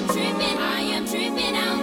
am tripping, I am tripping out.